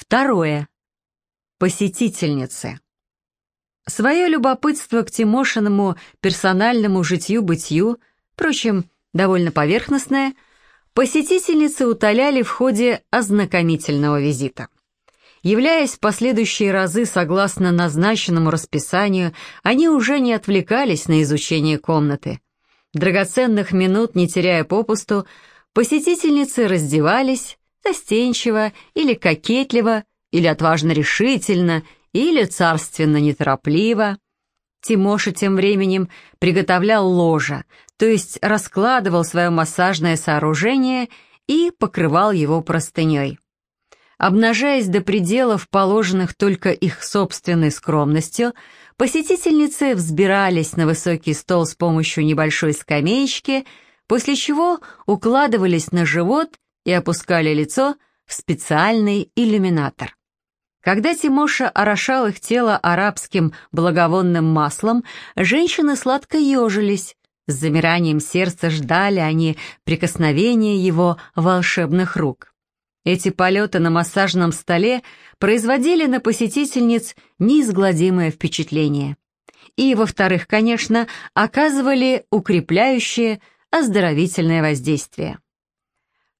Второе. Посетительницы. Свое любопытство к Тимошиному персональному житью-бытию, впрочем, довольно поверхностное, посетительницы утоляли в ходе ознакомительного визита. Являясь в последующие разы согласно назначенному расписанию, они уже не отвлекались на изучение комнаты. Драгоценных минут, не теряя попусту, посетительницы раздевались, застенчиво или кокетливо, или отважно решительно, или царственно неторопливо. Тимоша тем временем приготовлял ложа, то есть раскладывал свое массажное сооружение и покрывал его простыней. Обнажаясь до пределов, положенных только их собственной скромностью, посетительницы взбирались на высокий стол с помощью небольшой скамеечки, после чего укладывались на живот и опускали лицо в специальный иллюминатор. Когда Тимоша орошал их тело арабским благовонным маслом, женщины сладко ежились. С замиранием сердца ждали они прикосновения его волшебных рук. Эти полеты на массажном столе производили на посетительниц неизгладимое впечатление. И, во-вторых, конечно, оказывали укрепляющее, оздоровительное воздействие.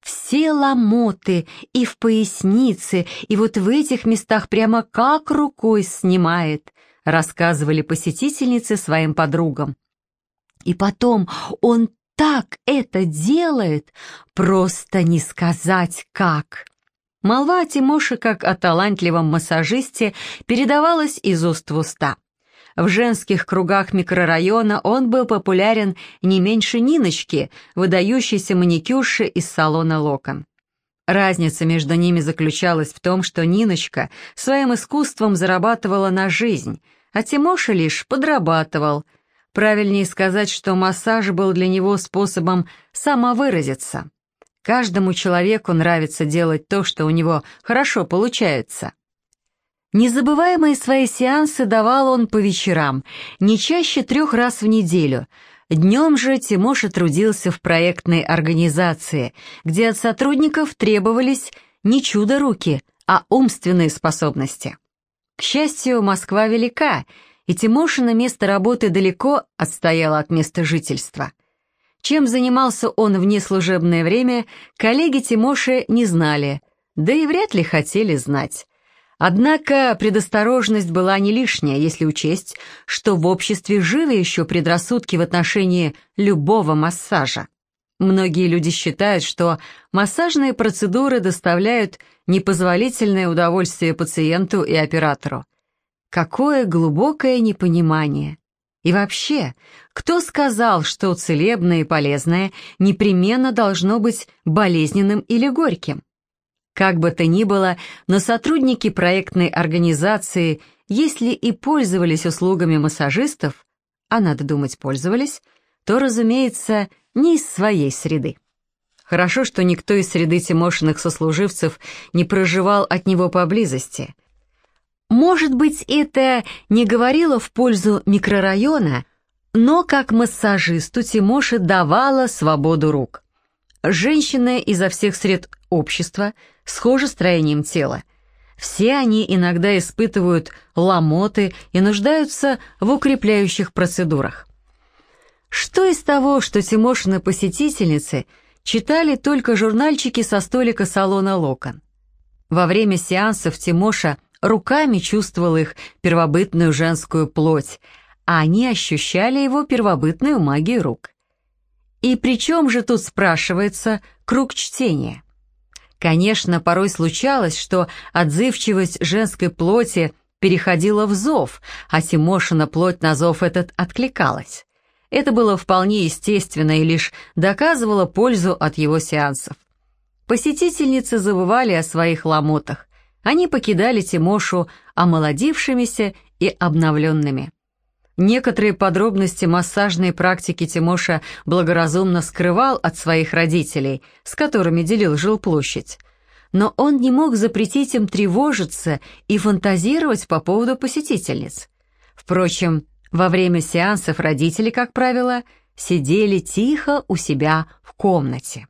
Все ломоты и в пояснице, и вот в этих местах прямо как рукой снимает, рассказывали посетительницы своим подругам. И потом он так это делает, просто не сказать как. Молва о Тимоше как о талантливом массажисте передавалась из уст в уста. В женских кругах микрорайона он был популярен не меньше Ниночки, выдающейся маникюрши из салона «Локон». Разница между ними заключалась в том, что Ниночка своим искусством зарабатывала на жизнь, а Тимоша лишь подрабатывал. Правильнее сказать, что массаж был для него способом самовыразиться. Каждому человеку нравится делать то, что у него хорошо получается. Незабываемые свои сеансы давал он по вечерам, не чаще трех раз в неделю. Днем же Тимоша трудился в проектной организации, где от сотрудников требовались не чудо-руки, а умственные способности. К счастью, Москва велика, и Тимошина место работы далеко отстояло от места жительства. Чем занимался он в неслужебное время, коллеги Тимоши не знали, да и вряд ли хотели знать. Однако предосторожность была не лишняя, если учесть, что в обществе живы еще предрассудки в отношении любого массажа. Многие люди считают, что массажные процедуры доставляют непозволительное удовольствие пациенту и оператору. Какое глубокое непонимание. И вообще, кто сказал, что целебное и полезное непременно должно быть болезненным или горьким? Как бы то ни было, но сотрудники проектной организации, если и пользовались услугами массажистов, а надо думать, пользовались, то, разумеется, не из своей среды. Хорошо, что никто из среды Тимошиных сослуживцев не проживал от него поблизости. Может быть, это не говорило в пользу микрорайона, но как массажисту Тимоше давала свободу рук. Женщины изо всех сред общества – схожи строением тела. Все они иногда испытывают ломоты и нуждаются в укрепляющих процедурах. Что из того, что Тимошины посетительницы читали только журнальчики со столика салона «Локон»? Во время сеансов Тимоша руками чувствовал их первобытную женскую плоть, а они ощущали его первобытную магию рук. И при чем же тут спрашивается круг чтения? Конечно, порой случалось, что отзывчивость женской плоти переходила в зов, а Тимошина плоть на зов этот откликалась. Это было вполне естественно и лишь доказывало пользу от его сеансов. Посетительницы забывали о своих ломотах. Они покидали Тимошу омолодившимися и обновленными. Некоторые подробности массажной практики Тимоша благоразумно скрывал от своих родителей, с которыми делил жилплощадь. Но он не мог запретить им тревожиться и фантазировать по поводу посетительниц. Впрочем, во время сеансов родители, как правило, сидели тихо у себя в комнате.